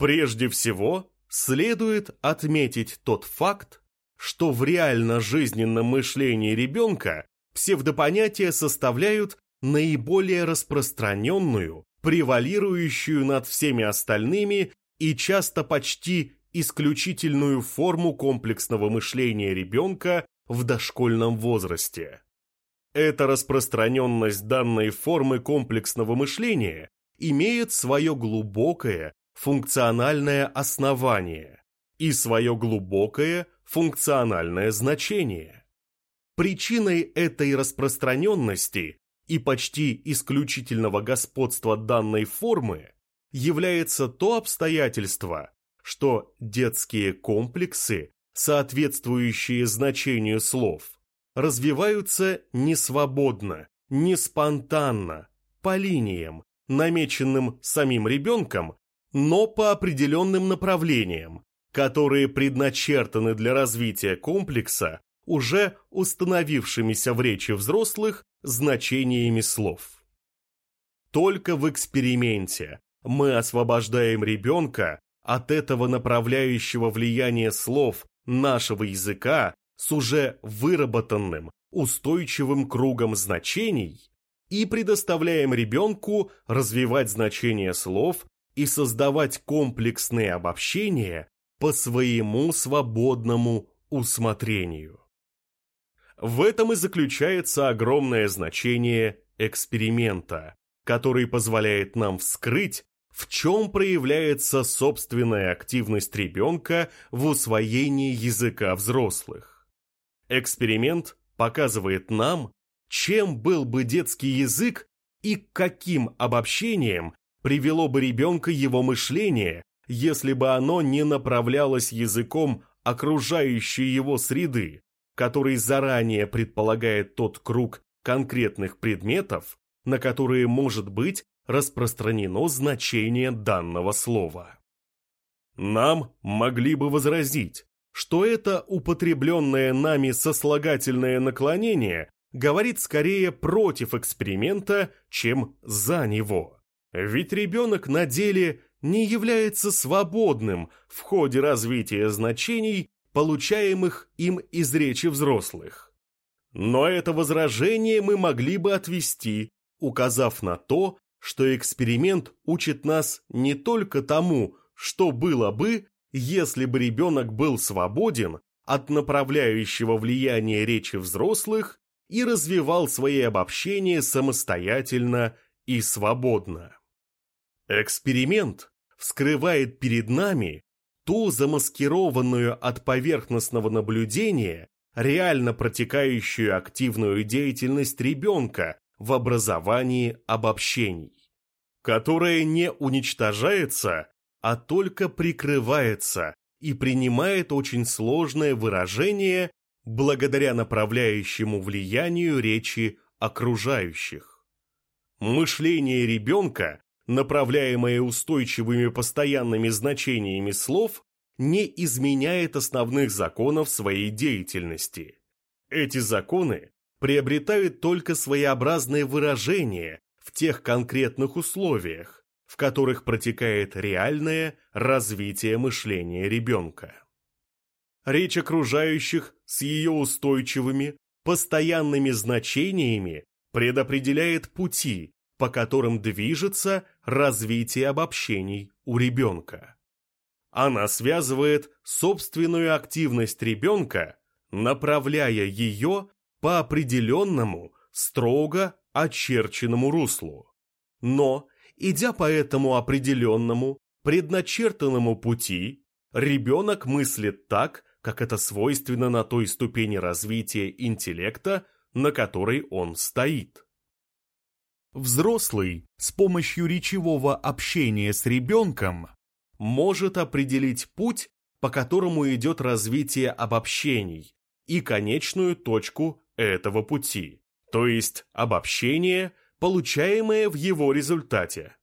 Прежде всего, следует отметить тот факт, что в реально-жизненном мышлении ребенка псевдопонятия составляют наиболее распространенную, превалирующую над всеми остальными и часто почти исключительную форму комплексного мышления ребенка в дошкольном возрасте. Эта распространенность данной формы комплексного мышления имеет свое глубокое функциональное основание и свое глубокое функциональное значение. Причиной этой распространенности и почти исключительного господства данной формы является то обстоятельство, что детские комплексы, соответствующие значению слов, развиваются не свободно, не спонтанно, по линиям, намеченным самим ребенком, но по определенным направлениям, которые предначертаны для развития комплекса уже установившимися в речи взрослых значениями слов. Только в эксперименте мы освобождаем ребенка от этого направляющего влияния слов нашего языка с уже выработанным, устойчивым кругом значений и предоставляем ребенку развивать значения слов и создавать комплексные обобщения по своему свободному усмотрению. В этом и заключается огромное значение эксперимента, который позволяет нам вскрыть, в чем проявляется собственная активность ребенка в усвоении языка взрослых. Эксперимент показывает нам, чем был бы детский язык и каким обобщениям привело бы ребенка его мышление, если бы оно не направлялось языком окружающей его среды, который заранее предполагает тот круг конкретных предметов, на которые может быть распространено значение данного слова. Нам могли бы возразить, что это употребленное нами сослагательное наклонение говорит скорее против эксперимента, чем за него. Ведь ребенок на деле не является свободным в ходе развития значений, получаемых им из речи взрослых. Но это возражение мы могли бы отвести, указав на то, что эксперимент учит нас не только тому, что было бы, если бы ребенок был свободен от направляющего влияния речи взрослых и развивал свои обобщения самостоятельно и свободно. Эксперимент вскрывает перед нами ту замаскированную от поверхностного наблюдения реально протекающую активную деятельность ребенка в образовании обобщений, которая не уничтожается, а только прикрывается и принимает очень сложное выражение благодаря направляющему влиянию речи окружающих. Мышление ребенка направляемое устойчивыми постоянными значениями слов, не изменяет основных законов своей деятельности. Эти законы приобретают только своеобразные выражения в тех конкретных условиях, в которых протекает реальное развитие мышления ребенка. Речь окружающих с ее устойчивыми, постоянными значениями предопределяет пути, по которым движется развитие обобщений у ребенка. Она связывает собственную активность ребенка, направляя ее по определенному, строго очерченному руслу. Но, идя по этому определенному, предначертанному пути, ребенок мыслит так, как это свойственно на той ступени развития интеллекта, на которой он стоит. Взрослый с помощью речевого общения с ребенком может определить путь, по которому идет развитие обобщений, и конечную точку этого пути, то есть обобщение, получаемое в его результате.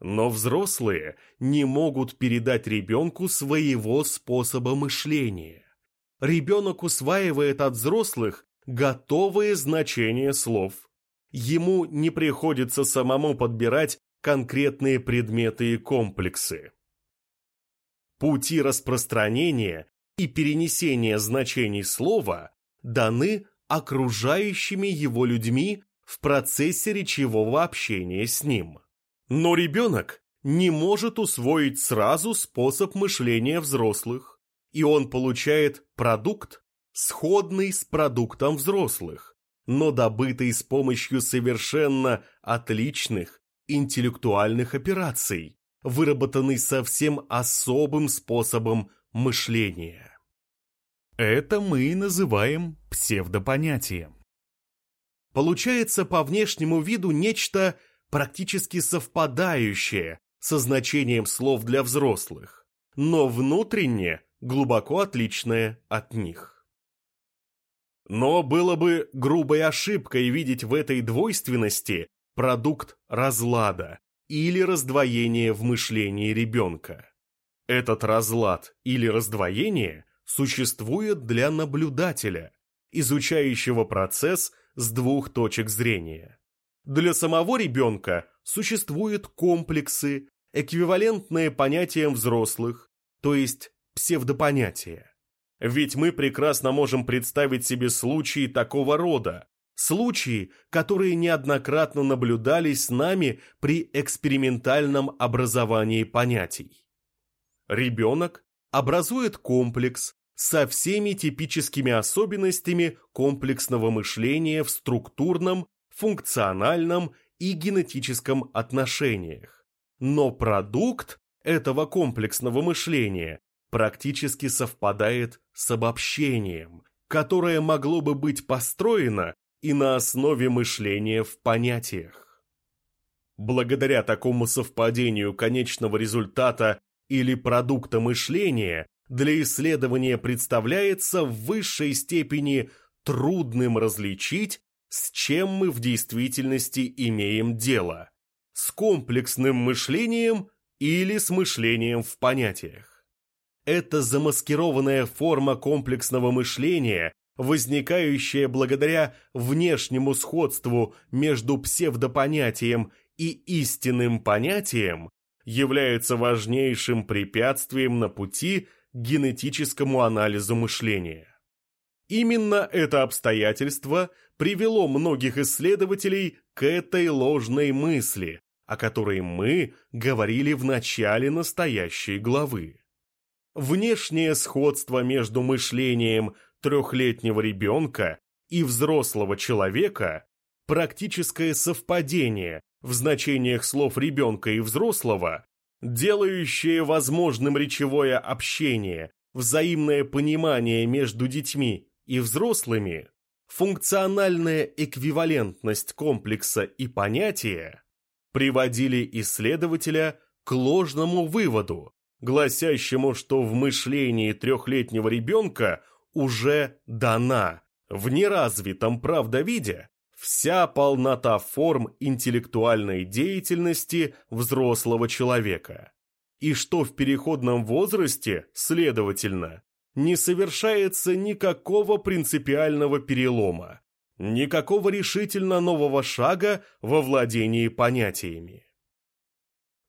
Но взрослые не могут передать ребенку своего способа мышления. Ребенок усваивает от взрослых готовые значения слов – ему не приходится самому подбирать конкретные предметы и комплексы. Пути распространения и перенесения значений слова даны окружающими его людьми в процессе речевого общения с ним. Но ребенок не может усвоить сразу способ мышления взрослых, и он получает продукт, сходный с продуктом взрослых, но добытый с помощью совершенно отличных интеллектуальных операций, выработанный совсем особым способом мышления. Это мы и называем псевдопонятием. Получается по внешнему виду нечто практически совпадающее со значением слов для взрослых, но внутренне глубоко отличное от них. Но было бы грубой ошибкой видеть в этой двойственности продукт разлада или раздвоения в мышлении ребенка. Этот разлад или раздвоение существует для наблюдателя, изучающего процесс с двух точек зрения. Для самого ребенка существуют комплексы, эквивалентные понятиям взрослых, то есть псевдопонятия. Ведь мы прекрасно можем представить себе случаи такого рода, случаи, которые неоднократно наблюдались с нами при экспериментальном образовании понятий. Ребенок образует комплекс со всеми типическими особенностями комплексного мышления в структурном, функциональном и генетическом отношениях. Но продукт этого комплексного мышления практически совпадает с обобщением, которое могло бы быть построено и на основе мышления в понятиях. Благодаря такому совпадению конечного результата или продукта мышления для исследования представляется в высшей степени трудным различить, с чем мы в действительности имеем дело – с комплексным мышлением или с мышлением в понятиях. Это замаскированная форма комплексного мышления, возникающая благодаря внешнему сходству между псевдопонятием и истинным понятием, является важнейшим препятствием на пути к генетическому анализу мышления. Именно это обстоятельство привело многих исследователей к этой ложной мысли, о которой мы говорили в начале настоящей главы. Внешнее сходство между мышлением трехлетнего ребенка и взрослого человека, практическое совпадение в значениях слов ребенка и взрослого, делающее возможным речевое общение, взаимное понимание между детьми и взрослыми, функциональная эквивалентность комплекса и понятия приводили исследователя к ложному выводу, гласящему, что в мышлении трехлетнего ребенка уже дана, в неразвитом правдовиде, вся полнота форм интеллектуальной деятельности взрослого человека, и что в переходном возрасте, следовательно, не совершается никакого принципиального перелома, никакого решительно нового шага во владении понятиями.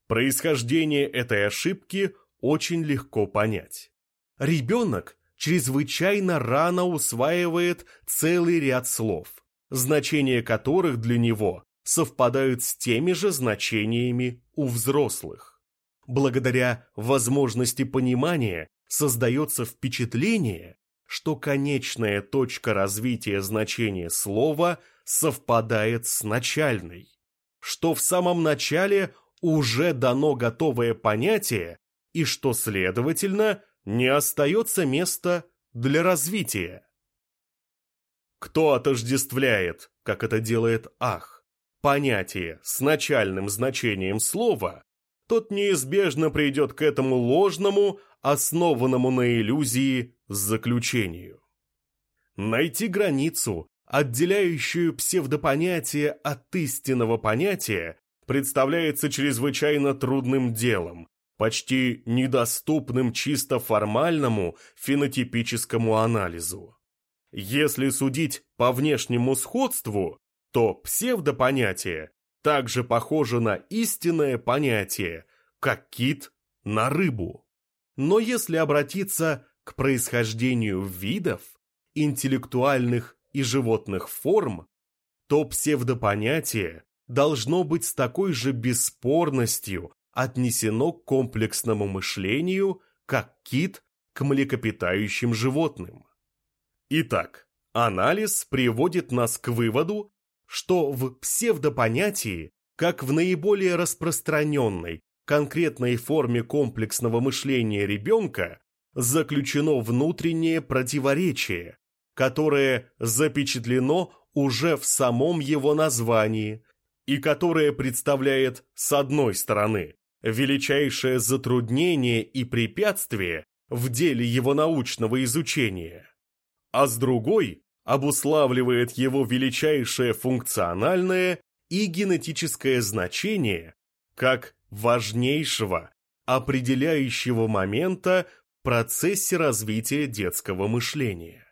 Происхождение этой ошибки очень легко понять. Ребенок чрезвычайно рано усваивает целый ряд слов, значения которых для него совпадают с теми же значениями у взрослых. Благодаря возможности понимания создается впечатление, что конечная точка развития значения слова совпадает с начальной, что в самом начале уже дано готовое понятие и что, следовательно, не остается места для развития. Кто отождествляет, как это делает Ах, понятие с начальным значением слова, тот неизбежно придет к этому ложному, основанному на иллюзии, заключению. Найти границу, отделяющую псевдопонятие от истинного понятия, представляется чрезвычайно трудным делом, почти недоступным чисто формальному фенотипическому анализу. Если судить по внешнему сходству, то псевдопонятие также похоже на истинное понятие, как кит на рыбу. Но если обратиться к происхождению видов, интеллектуальных и животных форм, то псевдопонятие должно быть с такой же бесспорностью отнесено к комплексному мышлению, как кит к млекопитающим животным. Итак, анализ приводит нас к выводу, что в псевдопонятии, как в наиболее распространенной конкретной форме комплексного мышления ребенка, заключено внутреннее противоречие, которое запечатлено уже в самом его названии и которое представляет, с одной стороны, величайшее затруднение и препятствие в деле его научного изучения, а с другой обуславливает его величайшее функциональное и генетическое значение как важнейшего, определяющего момента в процессе развития детского мышления.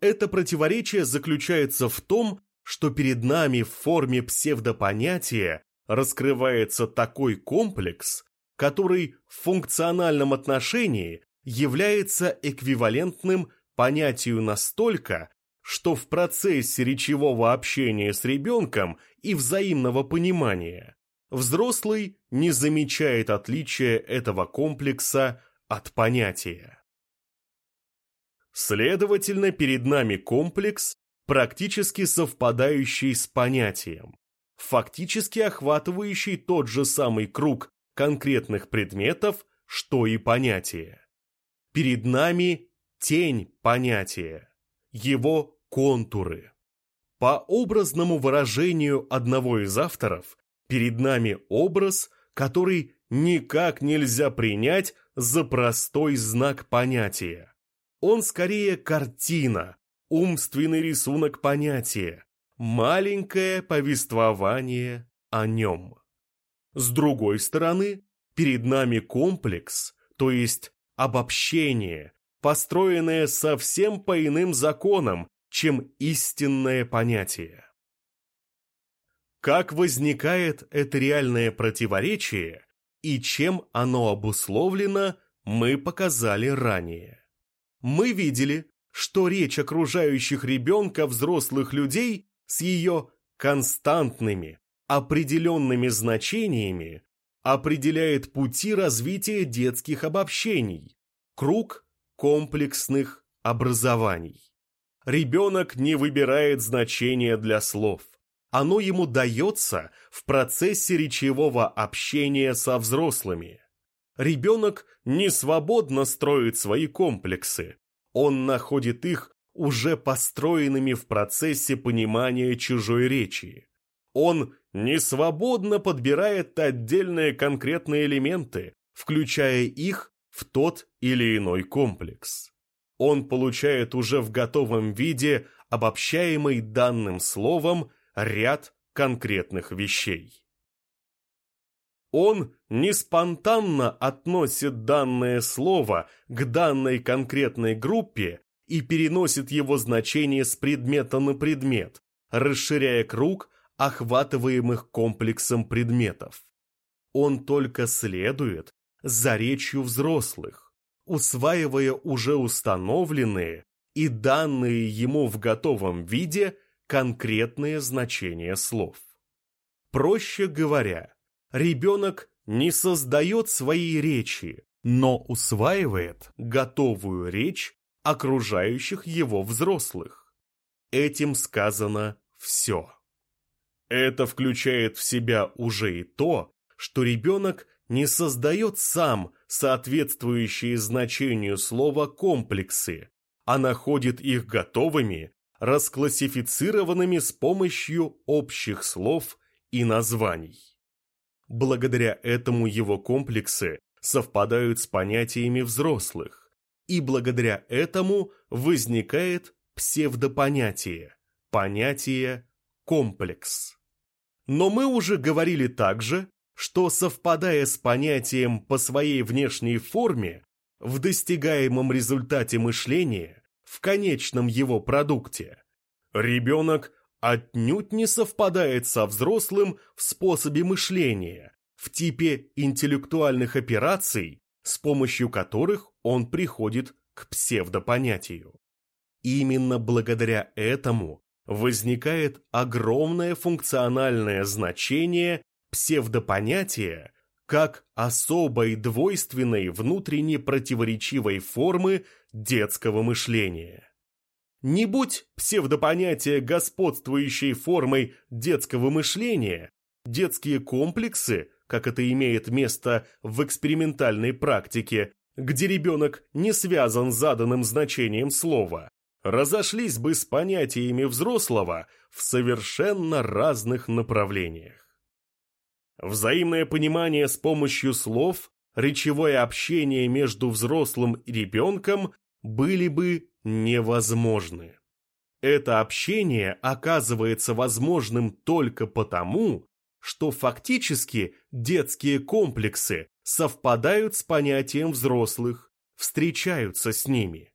Это противоречие заключается в том, что перед нами в форме псевдопонятия раскрывается такой комплекс, который в функциональном отношении является эквивалентным понятию настолько, что в процессе речевого общения с ребенком и взаимного понимания взрослый не замечает отличия этого комплекса от понятия. Следовательно, перед нами комплекс, практически совпадающий с понятием, фактически охватывающий тот же самый круг конкретных предметов, что и понятие. Перед нами тень понятия, его контуры. По образному выражению одного из авторов, перед нами образ, который никак нельзя принять за простой знак понятия. Он скорее картина, умственный рисунок понятия, маленькое повествование о нем. С другой стороны, перед нами комплекс, то есть обобщение, построенное совсем по иным законам, чем истинное понятие. Как возникает это реальное противоречие и чем оно обусловлено, мы показали ранее. Мы видели, что речь окружающих ребенка взрослых людей с ее константными, определенными значениями определяет пути развития детских обобщений, круг комплексных образований. Ребенок не выбирает значения для слов. Оно ему дается в процессе речевого общения со взрослыми. Ребенок не свободно строит свои комплексы. Он находит их уже построенными в процессе понимания чужой речи. Он не свободно подбирает отдельные конкретные элементы, включая их в тот или иной комплекс. Он получает уже в готовом виде обобщаемый данным словом ряд конкретных вещей. Он не спонтанно относит данное слово к данной конкретной группе и переносит его значение с предмета на предмет, расширяя круг охватываемых комплексом предметов. Он только следует за речью взрослых, усваивая уже установленные и данные ему в готовом виде конкретные значения слов. Проще говоря, ребенок не создает свои речи, но усваивает готовую речь окружающих его взрослых. Этим сказано все. Это включает в себя уже и то, что ребенок не создает сам соответствующие значению слова комплексы, а находит их готовыми, расклассифицированными с помощью общих слов и названий. Благодаря этому его комплексы совпадают с понятиями взрослых, и благодаря этому возникает псевдопонятие, понятие комплекс. Но мы уже говорили также, что совпадая с понятием по своей внешней форме, в достигаемом результате мышления, в конечном его продукте, ребенок отнюдь не совпадает со взрослым в способе мышления, в типе интеллектуальных операций, с помощью которых он приходит к псевдопонятию. Именно благодаря этому возникает огромное функциональное значение псевдопонятия как особой двойственной внутренне противоречивой формы детского мышления. Не будь псевдопонятия господствующей формой детского мышления, детские комплексы, как это имеет место в экспериментальной практике, где ребенок не связан с заданным значением слова, разошлись бы с понятиями взрослого в совершенно разных направлениях. Взаимное понимание с помощью слов, речевое общение между взрослым и ребенком были бы невозможны. Это общение оказывается возможным только потому, что фактически детские комплексы совпадают с понятием взрослых, встречаются с ними.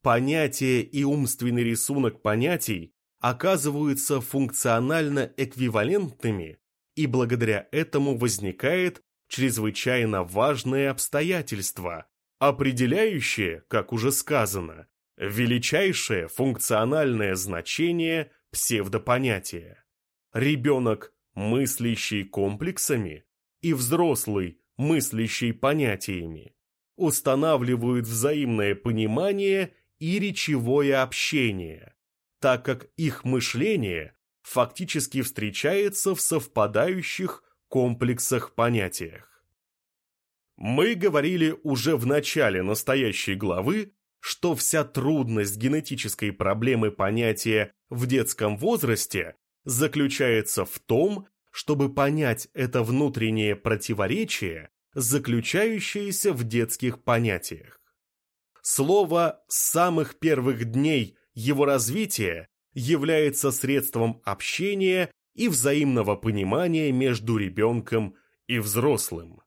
Понятие и умственный рисунок понятий оказываются функционально эквивалентными, и благодаря этому возникает чрезвычайно важное обстоятельство, определяющее, как уже сказано, величайшее функциональное значение псевдопонятия. Ребенок, мыслящий комплексами, и взрослый, мыслящий понятиями, устанавливают взаимное понимание и речевое общение, так как их мышление фактически встречается в совпадающих комплексах-понятиях. Мы говорили уже в начале настоящей главы, что вся трудность генетической проблемы понятия в детском возрасте заключается в том, чтобы понять это внутреннее противоречие, заключающееся в детских понятиях. Слово с самых первых дней его развития является средством общения и взаимного понимания между ребенком и взрослым.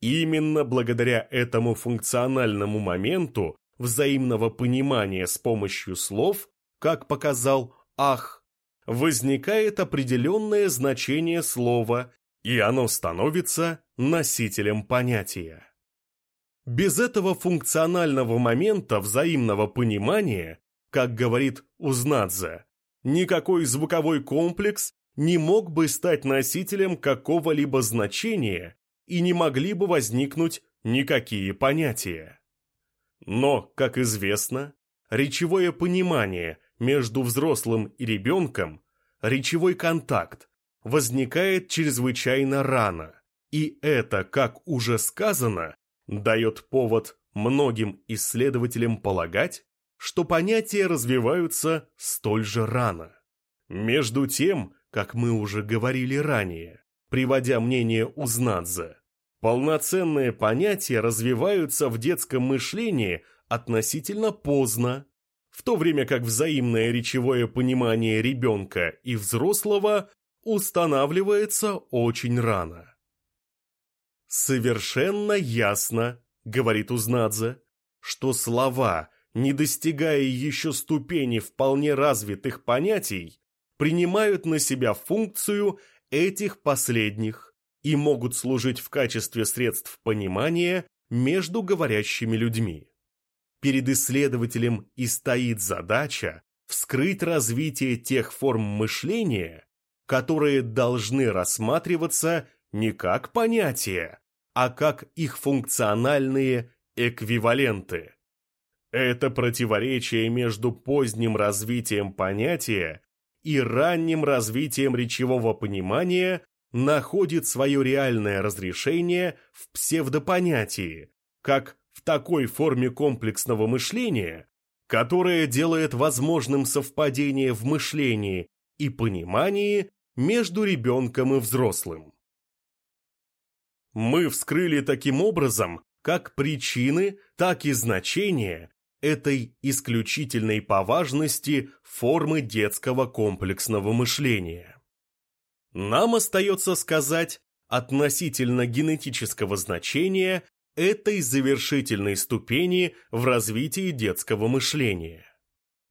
Именно благодаря этому функциональному моменту взаимного понимания с помощью слов, как показал Ах, возникает определенное значение слова, и оно становится носителем понятия. Без этого функционального момента взаимного понимания как говорит Узнадзе, никакой звуковой комплекс не мог бы стать носителем какого-либо значения и не могли бы возникнуть никакие понятия. Но, как известно, речевое понимание между взрослым и ребенком, речевой контакт, возникает чрезвычайно рано, и это, как уже сказано, дает повод многим исследователям полагать, что понятия развиваются столь же рано. Между тем, как мы уже говорили ранее, приводя мнение Узнадзе, полноценные понятия развиваются в детском мышлении относительно поздно, в то время как взаимное речевое понимание ребенка и взрослого устанавливается очень рано. «Совершенно ясно», — говорит Узнадзе, что слова не достигая еще ступени вполне развитых понятий, принимают на себя функцию этих последних и могут служить в качестве средств понимания между говорящими людьми. Перед исследователем и стоит задача вскрыть развитие тех форм мышления, которые должны рассматриваться не как понятия, а как их функциональные эквиваленты. Это противоречие между поздним развитием понятия и ранним развитием речевого понимания находит свое реальное разрешение в псевдопонятии, как в такой форме комплексного мышления, которая делает возможным совпадение в мышлении и понимании между ребенком и взрослым. Мы вскрыли таким образом как причины, так и значения этой исключительной по важности формы детского комплексного мышления. Нам остается сказать относительно генетического значения этой завершительной ступени в развитии детского мышления.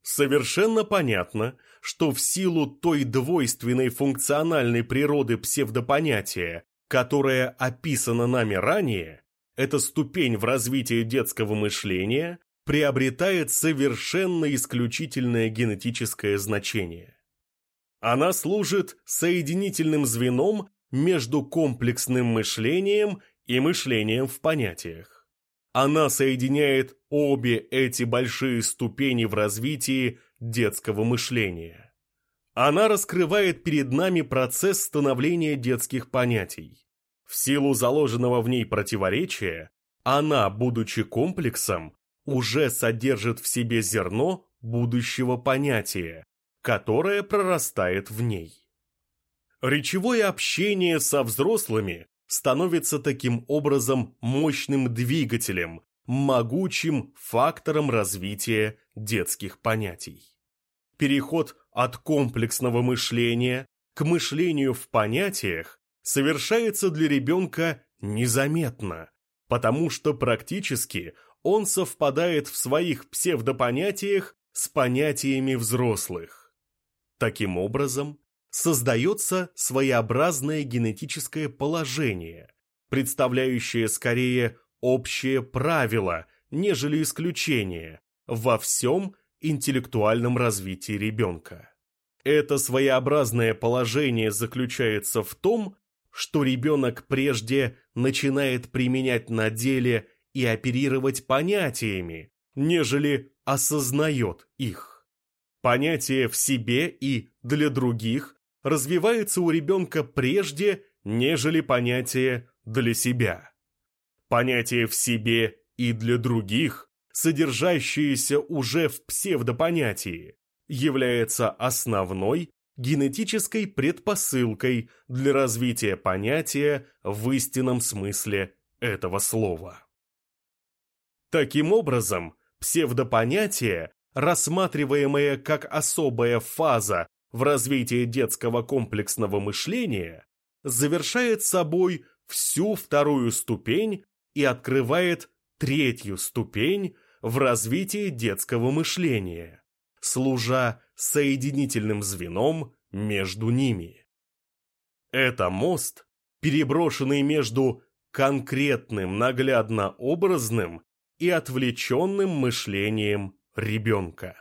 Совершенно понятно, что в силу той двойственной функциональной природы псевдопонятия, которая описана нами ранее, эта ступень в развитии детского мышления приобретает совершенно исключительное генетическое значение. Она служит соединительным звеном между комплексным мышлением и мышлением в понятиях. Она соединяет обе эти большие ступени в развитии детского мышления. Она раскрывает перед нами процесс становления детских понятий. В силу заложенного в ней противоречия, она, будучи комплексом, уже содержит в себе зерно будущего понятия, которое прорастает в ней. Речевое общение со взрослыми становится таким образом мощным двигателем, могучим фактором развития детских понятий. Переход от комплексного мышления к мышлению в понятиях совершается для ребенка незаметно, потому что практически он совпадает в своих псевдопонятиях с понятиями взрослых. Таким образом, создается своеобразное генетическое положение, представляющее скорее общее правило, нежели исключение во всем интеллектуальном развитии ребенка. Это своеобразное положение заключается в том, что ребенок прежде начинает применять на деле и оперировать понятиями, нежели осознает их. Понятие в себе и для других развивается у ребенка прежде, нежели понятие для себя. Понятие в себе и для других, содержащееся уже в псевдопонятии, является основной генетической предпосылкой для развития понятия в истинном смысле этого слова. Таким образом, псевдопонятие, рассматриваемое как особая фаза в развитии детского комплексного мышления, завершает собой всю вторую ступень и открывает третью ступень в развитии детского мышления, служа соединительным звеном между ними. Это мост, переброшенный между конкретным наглядно-образным и отвлеченным мышлением ребенка.